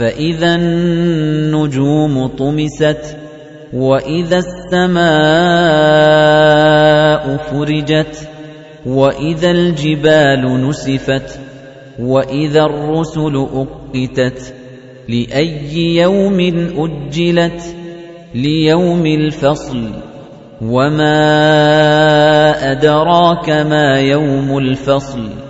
فَإِذَا النُّجُومُ طُمِسَتْ وَإِذَا السَّمَاءُ فُرِجَتْ وَإِذَا الْجِبَالُ نُسِفَتْ وَإِذَا الرُّسُلُ أُقِّتَتْ لِأَيِّ يَوْمٍ أُجِّلَتْ لِيَوْمِ الْفَصْلِ وَمَا أَدْرَاكَ مَا يَوْمُ الْفَصْلِ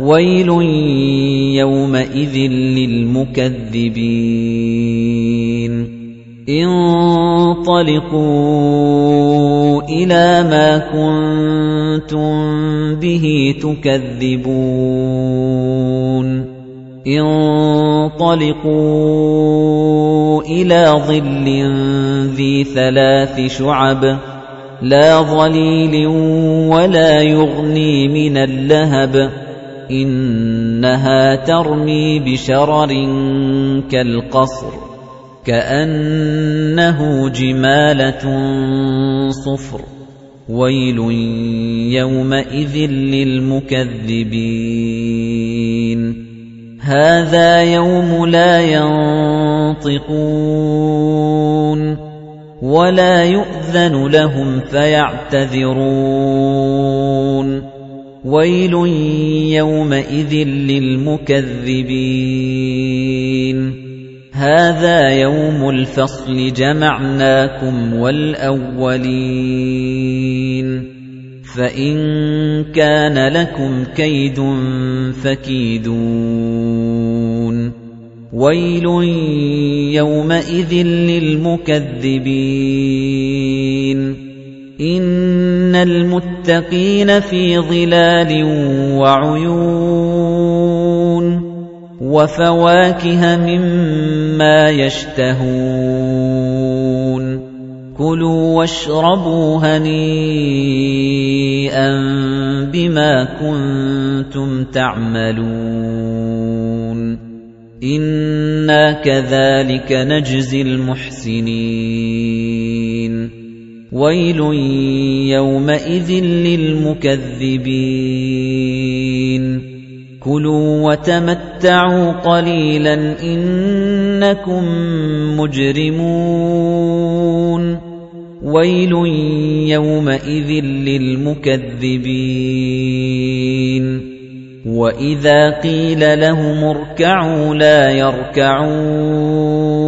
وَيْلٌ يَوْمَئِذٍ لِّلْمُكَذِّبِينَ. انطَلِقُوا إِلَىٰ مَا كُنتُم بِهِ تُكَذِّبُونَ. انطَلِقُوا إِلَىٰ ظِلٍّ ذِي ثَلَاثِ شُعَبٍ. لَّا ظَلِيلٍ وَلَا يُغْنِي مِنَ اللَّهَبِ. إِنَّهَا تَرْمِي بِشَرَرٍ كَالْقَصْرِ كَأَنَّهُ جِمَالَتٌ صُفْرٌ وَيْلٌ يَوْمَئِذٍ لِّلْمُكَذِّبِينَ. هَٰذَا يَوْمُ لَا يَنطِقُونَ وَلَا يُؤْذَنُ لَهُمْ فَيَعْتَذِرُونَ. وَيْلٌ يَوْمَئِذٍ لِّلْمُكَذِّبِينَ هَذَا يَوْمُ الْفَصْلِ جَمَعْنَاكُمْ وَالْأَوَّلِينَ فَإِن كَانَ لَكُمْ كَيْدٌ فَكِيدُونِ وَيْلٌ يَوْمَئِذٍ لِّلْمُكَذِّبِينَ إِنَّ الْمُتَّقِينَ فِي ظِلَالٍ وَعُيُونٍ وَفَوَاكِهَ مِمَّا يَشْتَهُونَ كُلُوا وَاشْرَبُوا هَنِيئًا بِمَا كُنتُمْ تَعْمَلُونَ إِنَّا كَذَلِكَ نَجْزِي الْمُحْسِنِينَ وَيْلٌ يَوْمَئِذٍ لِّلْمُكَذِّبِينَ. كُلُوا وَتَمَتَّعُوا قَلِيلًا إِنَّكُم مُّجْرِمُونَ. وَيْلٌ يَوْمَئِذٍ لِّلْمُكَذِّبِينَ. وَإِذَا قِيلَ لَهُمُ ارْكَعُوا لَا يَرْكَعُونَ.